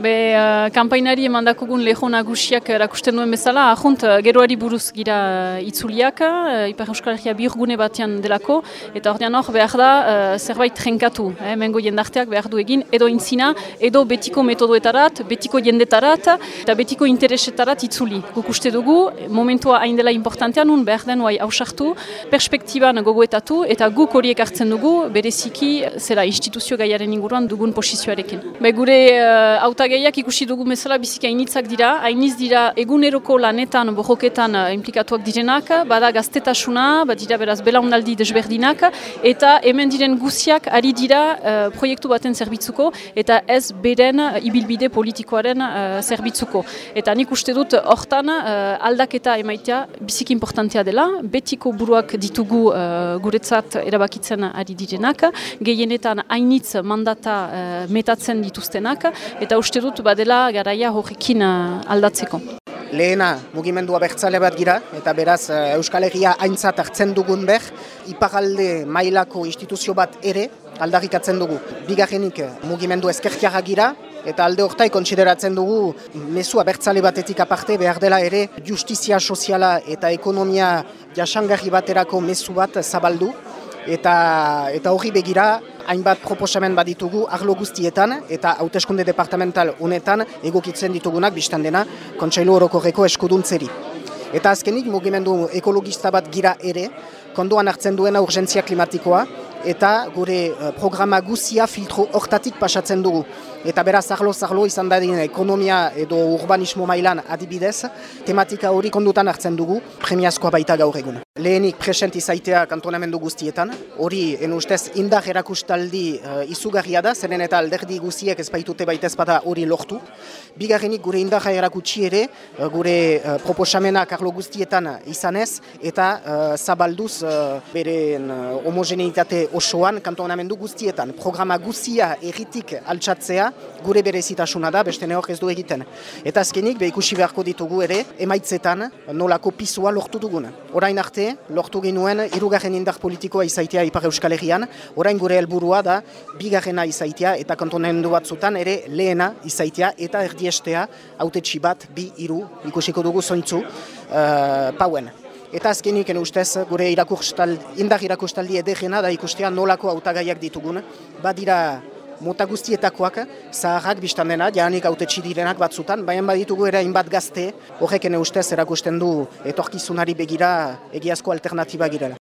Be, uh, kampainari emandakogun leho nagusiak erakusten duen bezala, ahunt, uh, geroari buruz gira uh, itzuliak, uh, Ipar Euskal Herria bihurgune batean delako, eta ordean hor behar da uh, zerbait trenkatu, eh, mengo jendarteak behar du egin, edo intzina, edo betiko metodoetarat, betiko jendetarat, eta betiko interesetarat itzuli. Guk uste dugu, momentua hain dela importantean, nun behar den huai hausartu, perspektiban gogoetatu, eta guk horiek hartzen dugu, bereziki, zera instituzio gaiaren inguruan dugun posizioarekin. Be, gure uh, autagaiak ikusi dugu bezala biziki hainitzak dira, hainiz dira eguneroko lanetan, bojoketan uh, implikatuak direnak, bada gaztetasuna, badira beraz belaunaldi desberdinak, eta hemen diren guziak ari dira uh, proiektu baten zerbitzuko, eta ez beren ibilbide politikoaren uh, zerbitzuko. Eta nik uste dut hortan uh, aldaketa emaitea biziki importantea dela, betiko buruak ditugu uh, guretzat erabakitzen ari direnak, gehienetan hainitz mandata uh, metatzen dituztenak, eta uste dut badela garaia horrekin uh, aldatzeko. Lehena mugimendua bertzale bat gira, eta beraz Euskal Herria haintzat hartzen dugun ber, ipagalde mailako instituzio bat ere aldarrikatzen dugu. Bigarrenik mugimendu ezkertiara gira, eta alde hortai kontsideratzen dugu mezua bertzale batetik aparte behar dela ere justizia soziala eta ekonomia jasangarri baterako mezu bat zabaldu, eta eta hori begira hainbat proposamen baditugu arlo guztietan eta hauteskunde departamental honetan egokitzen ditugunak biztan dena kontsailu orokorreko eskuduntzeri. Eta azkenik mugimendu ekologista bat gira ere, konduan hartzen duena urgentzia klimatikoa, eta gure uh, programa guzia filtro hortatik pasatzen dugu. Eta beraz, arlo-zarlo izan dadin ekonomia edo urbanismo mailan adibidez, tematika hori kondutan hartzen dugu, premiazkoa baita gaur egun. Lehenik present izaitea kantonamendu guztietan, hori en ustez indar erakustaldi uh, izugarria da, zeren eta alderdi guztiek ez baitute baitez bada hori lortu. Bigarrenik gure indar erakutsi ere, uh, gure uh, proposamenak arlo guztietan izanez, eta uh, zabalduz uh, beren uh, homogeneitate osoan kantonamendu guztietan. Programa guzia erritik altxatzea gure berezitasuna da, beste neok ez du egiten. Eta azkenik, be ikusi beharko ditugu ere, emaitzetan nolako pisua lortu dugun. Orain arte, lortu genuen irugarren indar politikoa izaitea Ipar Euskal Herrian, orain gure helburua da bigarrena izaitea eta kantonamendu batzutan ere lehena izaitea eta erdiestea haute bat bi iru ikusiko dugu zointzu uh, pauen. Eta azkenik ustez gure indar irakustaldi edegena da ikustea nolako hautagaiak ditugun. Badira mota guztietakoak, zaharrak biztan dena, jahanik autetxi direnak batzutan, baina baditugu ere hainbat gazte, horrek ustez erakusten du etorkizunari begira egiazko alternatiba girela.